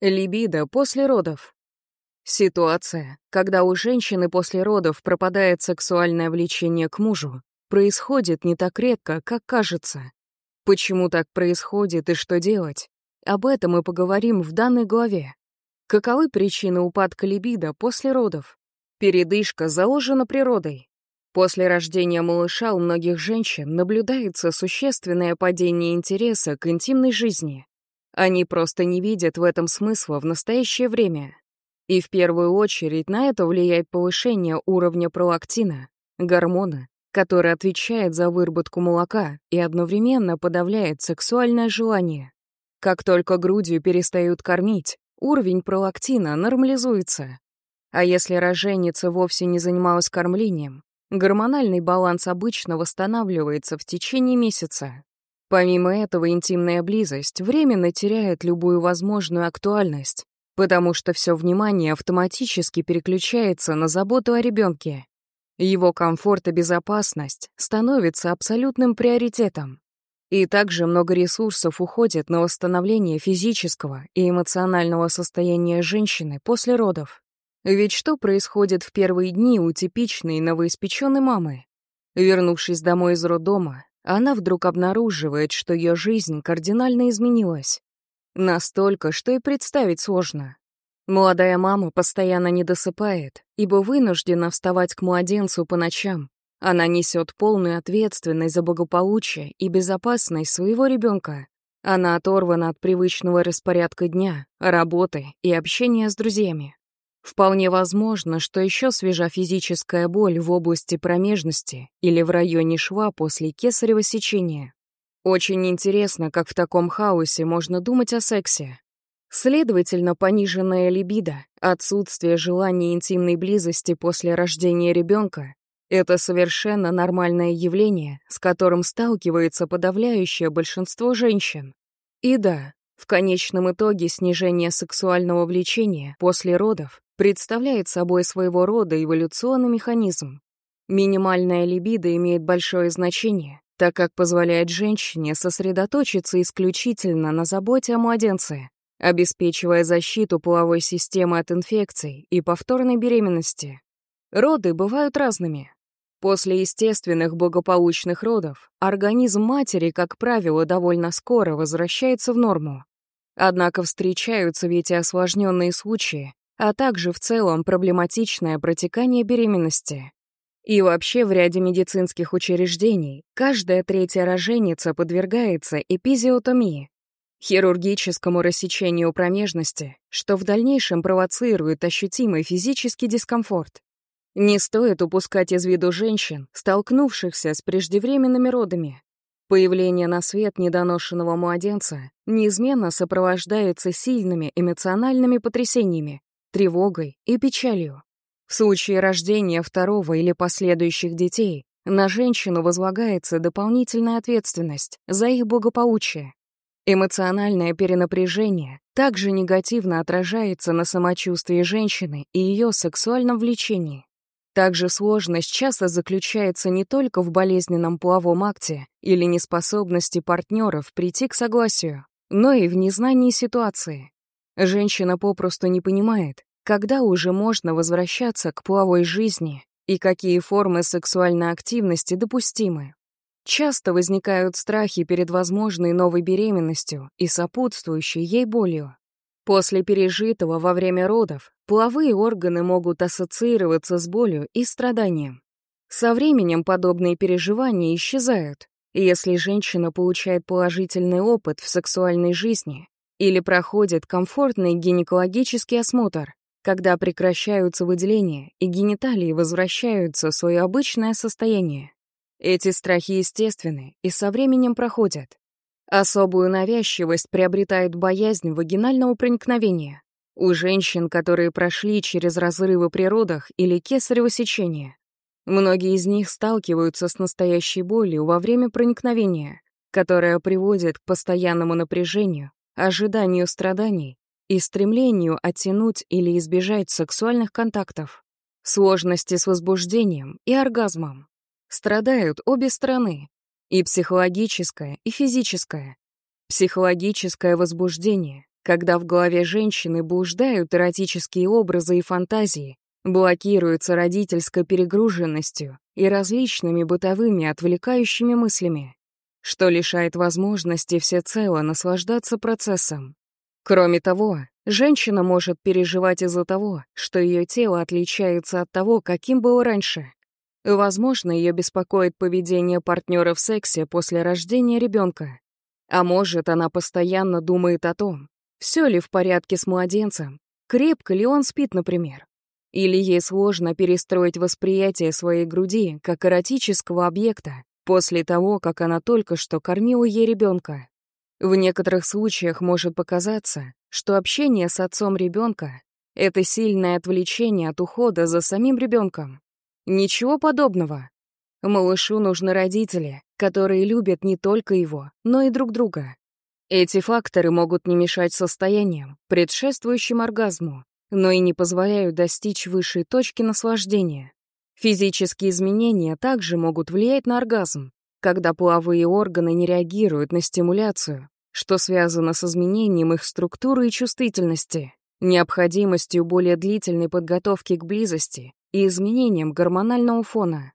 Либидо после родов. Ситуация, когда у женщины после родов пропадает сексуальное влечение к мужу, происходит не так редко, как кажется. Почему так происходит и что делать? Об этом мы поговорим в данной главе. Каковы причины упадка либидо после родов? Передышка заложена природой. После рождения малыша у многих женщин наблюдается существенное падение интереса к интимной жизни. Они просто не видят в этом смысла в настоящее время. И в первую очередь на это влияет повышение уровня пролактина, гормона, который отвечает за выработку молока и одновременно подавляет сексуальное желание. Как только грудью перестают кормить, уровень пролактина нормализуется. А если роженица вовсе не занималась кормлением, гормональный баланс обычно восстанавливается в течение месяца. Помимо этого, интимная близость временно теряет любую возможную актуальность, потому что все внимание автоматически переключается на заботу о ребенке. Его комфорт и безопасность становятся абсолютным приоритетом. И также много ресурсов уходит на восстановление физического и эмоционального состояния женщины после родов. Ведь что происходит в первые дни у типичной новоиспеченной мамы? Вернувшись домой из роддома, она вдруг обнаруживает, что ее жизнь кардинально изменилась. Настолько, что и представить сложно. Молодая мама постоянно не досыпает, ибо вынуждена вставать к младенцу по ночам. Она несет полную ответственность за благополучие и безопасность своего ребенка. Она оторвана от привычного распорядка дня, работы и общения с друзьями. Вполне возможно, что еще свежа физическая боль в области промежности или в районе шва после кесарево сечения. Очень интересно, как в таком хаосе можно думать о сексе. Следовательно, пониженная либидо, отсутствие желания интимной близости после рождения ребенка — это совершенно нормальное явление, с которым сталкивается подавляющее большинство женщин. И да, в конечном итоге снижение сексуального влечения после родов представляет собой своего рода эволюционный механизм. Минимальная либидо имеет большое значение, так как позволяет женщине сосредоточиться исключительно на заботе о младенце, обеспечивая защиту половой системы от инфекций и повторной беременности. Роды бывают разными. После естественных благополучных родов организм матери, как правило, довольно скоро возвращается в норму. Однако встречаются ведь и осложненные случаи, а также в целом проблематичное протекание беременности. И вообще в ряде медицинских учреждений каждая третья роженица подвергается эпизиотомии, хирургическому рассечению промежности, что в дальнейшем провоцирует ощутимый физический дискомфорт. Не стоит упускать из виду женщин, столкнувшихся с преждевременными родами. Появление на свет недоношенного младенца неизменно сопровождается сильными эмоциональными потрясениями, тревогой и печалью. В случае рождения второго или последующих детей на женщину возлагается дополнительная ответственность за их благополучие. Эмоциональное перенапряжение также негативно отражается на самочувствии женщины и ее сексуальном влечении. Также сложность часто заключается не только в болезненном половом акте или неспособности партнеров прийти к согласию, но и в незнании ситуации. Женщина попросту не понимает, когда уже можно возвращаться к половой жизни и какие формы сексуальной активности допустимы. Часто возникают страхи перед возможной новой беременностью и сопутствующей ей болью. После пережитого во время родов половые органы могут ассоциироваться с болью и страданием. Со временем подобные переживания исчезают, если женщина получает положительный опыт в сексуальной жизни или проходит комфортный гинекологический осмотр, когда прекращаются выделения и гениталии возвращаются в свое обычное состояние. Эти страхи естественны и со временем проходят. Особую навязчивость приобретает боязнь вагинального проникновения у женщин, которые прошли через разрывы при родах или кесарево сечение. Многие из них сталкиваются с настоящей болью во время проникновения, которая приводит к постоянному напряжению ожиданию страданий и стремлению оттянуть или избежать сексуальных контактов, сложности с возбуждением и оргазмом. Страдают обе стороны, и психологическое, и физическое. Психологическое возбуждение когда в голове женщины блуждают эротические образы и фантазии, блокируются родительской перегруженностью и различными бытовыми отвлекающими мыслями, что лишает возможности всецело наслаждаться процессом. Кроме того, женщина может переживать из-за того, что ее тело отличается от того, каким было раньше. Возможно, ее беспокоит поведение партнера в сексе после рождения ребенка. А может, она постоянно думает о том, все ли в порядке с младенцем, крепко ли он спит, например. Или ей сложно перестроить восприятие своей груди как эротического объекта после того, как она только что кормила ей ребенка. В некоторых случаях может показаться, что общение с отцом ребенка — это сильное отвлечение от ухода за самим ребенком. Ничего подобного. Малышу нужны родители, которые любят не только его, но и друг друга. Эти факторы могут не мешать состояниям, предшествующим оргазму, но и не позволяют достичь высшей точки наслаждения. Физические изменения также могут влиять на оргазм, когда половые органы не реагируют на стимуляцию, что связано с изменением их структуры и чувствительности, необходимостью более длительной подготовки к близости и изменением гормонального фона.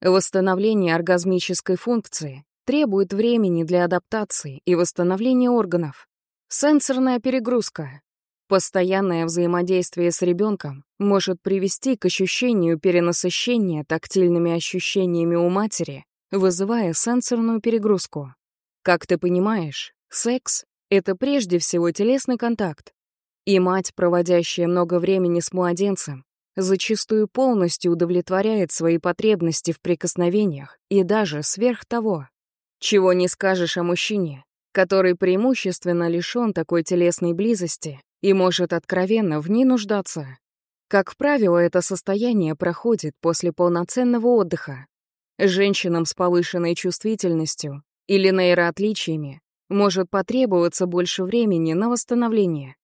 Восстановление оргазмической функции требует времени для адаптации и восстановления органов. Сенсорная перегрузка. Постоянное взаимодействие с ребенком может привести к ощущению перенасыщения тактильными ощущениями у матери, вызывая сенсорную перегрузку. Как ты понимаешь, секс — это прежде всего телесный контакт. И мать, проводящая много времени с младенцем, зачастую полностью удовлетворяет свои потребности в прикосновениях и даже сверх того. Чего не скажешь о мужчине, который преимущественно лишён такой телесной близости и может откровенно в ней нуждаться. Как правило, это состояние проходит после полноценного отдыха. Женщинам с повышенной чувствительностью или нейроотличиями может потребоваться больше времени на восстановление.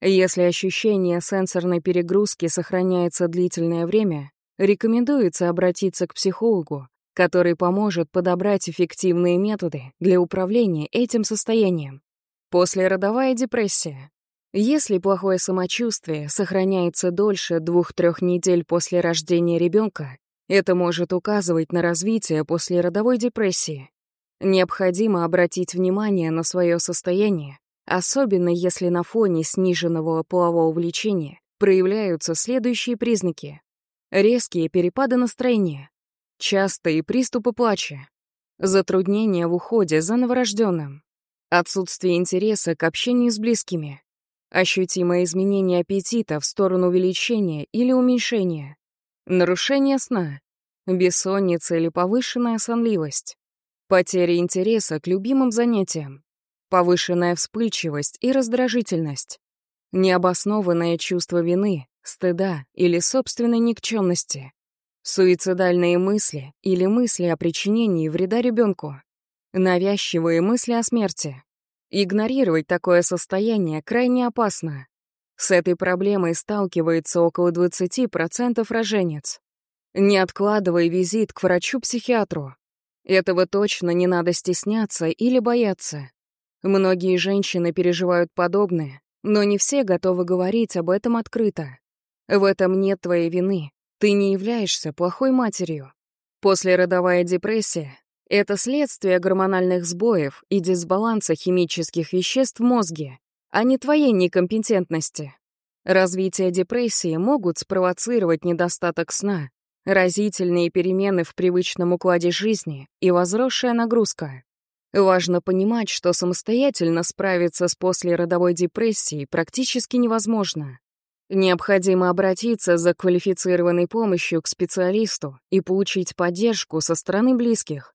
Если ощущение сенсорной перегрузки сохраняется длительное время, рекомендуется обратиться к психологу, который поможет подобрать эффективные методы для управления этим состоянием. Послеродовая депрессия. Если плохое самочувствие сохраняется дольше двух-трех недель после рождения ребенка, это может указывать на развитие послеродовой депрессии. Необходимо обратить внимание на свое состояние, особенно если на фоне сниженного полового влечения проявляются следующие признаки. Резкие перепады настроения, частые приступы плача, затруднения в уходе за новорожденным, отсутствие интереса к общению с близкими, ощутимое изменение аппетита в сторону увеличения или уменьшения, нарушение сна, бессонница или повышенная сонливость, потеря интереса к любимым занятиям, повышенная вспыльчивость и раздражительность, необоснованное чувство вины, стыда или собственной никчемности, суицидальные мысли или мысли о причинении вреда ребенку, навязчивые мысли о смерти, Игнорировать такое состояние крайне опасно. С этой проблемой сталкивается около 20% роженец. Не откладывай визит к врачу-психиатру. Этого точно не надо стесняться или бояться. Многие женщины переживают подобное, но не все готовы говорить об этом открыто. В этом нет твоей вины. Ты не являешься плохой матерью. Послеродовая депрессия это следствие гормональных сбоев и дисбаланса химических веществ в мозге, а не твоей некомпетентности. Развитие депрессии могут спровоцировать недостаток сна, разительные перемены в привычном укладе жизни и возросшая нагрузка. Важно понимать, что самостоятельно справиться с послеродовой депрессией практически невозможно. Необходимо обратиться за квалифицированной помощью к специалисту и получить поддержку со стороны близких.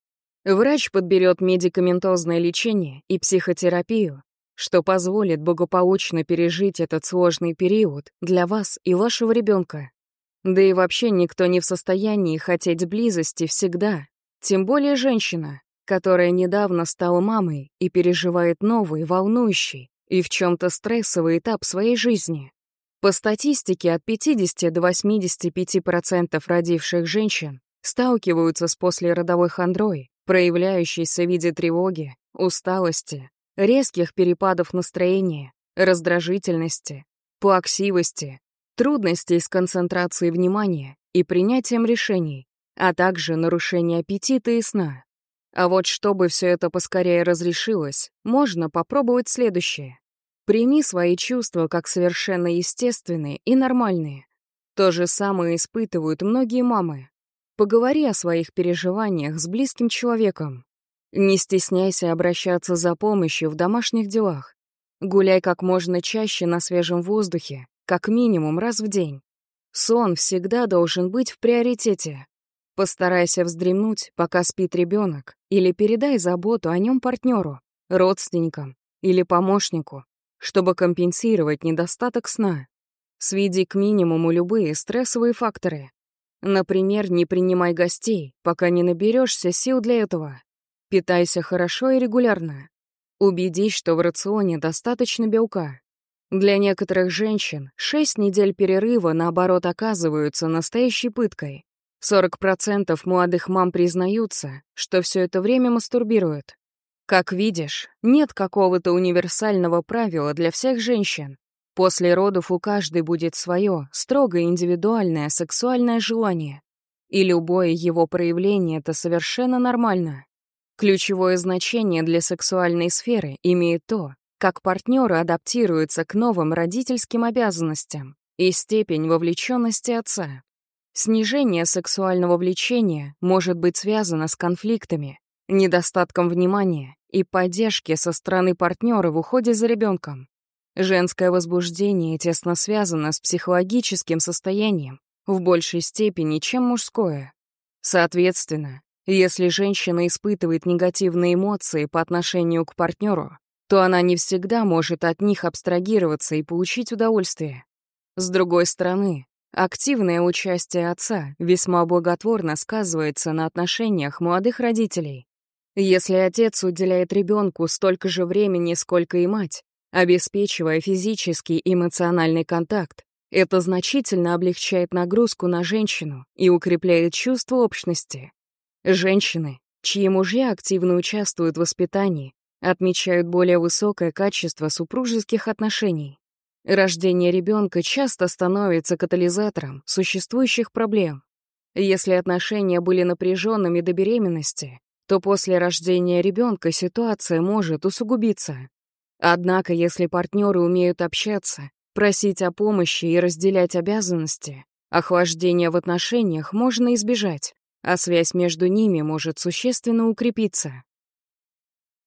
Врач подберет медикаментозное лечение и психотерапию, что позволит благополучно пережить этот сложный период для вас и вашего ребенка. Да и вообще никто не в состоянии хотеть близости всегда, тем более женщина, которая недавно стала мамой и переживает новый, волнующий и в чем-то стрессовый этап своей жизни. По статистике, от 50 до 85% родивших женщин сталкиваются с послеродовой хандрой, проявляющийся в виде тревоги, усталости, резких перепадов настроения, раздражительности, плаксивости, трудностей с концентрацией внимания и принятием решений, а также нарушения аппетита и сна. А вот чтобы все это поскорее разрешилось, можно попробовать следующее. Прими свои чувства как совершенно естественные и нормальные. То же самое испытывают многие мамы. Поговори о своих переживаниях с близким человеком. Не стесняйся обращаться за помощью в домашних делах. Гуляй как можно чаще на свежем воздухе, как минимум раз в день. Сон всегда должен быть в приоритете. Постарайся вздремнуть, пока спит ребенок, или передай заботу о нем партнеру, родственникам или помощнику, чтобы компенсировать недостаток сна. Сведи к минимуму любые стрессовые факторы. Например, не принимай гостей, пока не наберешься сил для этого. Питайся хорошо и регулярно. Убедись, что в рационе достаточно белка. Для некоторых женщин 6 недель перерыва, наоборот, оказываются настоящей пыткой. 40% молодых мам признаются, что все это время мастурбируют. Как видишь, нет какого-то универсального правила для всех женщин. После родов у каждой будет свое, строго индивидуальное сексуальное желание. И любое его проявление — это совершенно нормально. Ключевое значение для сексуальной сферы имеет то, как партнеры адаптируются к новым родительским обязанностям и степень вовлеченности отца. Снижение сексуального влечения может быть связано с конфликтами, недостатком внимания и поддержки со стороны партнера в уходе за ребенком. Женское возбуждение тесно связано с психологическим состоянием в большей степени, чем мужское. Соответственно, если женщина испытывает негативные эмоции по отношению к партнеру, то она не всегда может от них абстрагироваться и получить удовольствие. С другой стороны, активное участие отца весьма благотворно сказывается на отношениях молодых родителей. Если отец уделяет ребенку столько же времени, сколько и мать, Обеспечивая физический и эмоциональный контакт, это значительно облегчает нагрузку на женщину и укрепляет чувство общности. Женщины, чьи мужья активно участвуют в воспитании, отмечают более высокое качество супружеских отношений. Рождение ребенка часто становится катализатором существующих проблем. Если отношения были напряженными до беременности, то после рождения ребенка ситуация может усугубиться. Однако, если партнеры умеют общаться, просить о помощи и разделять обязанности, охлаждение в отношениях можно избежать, а связь между ними может существенно укрепиться.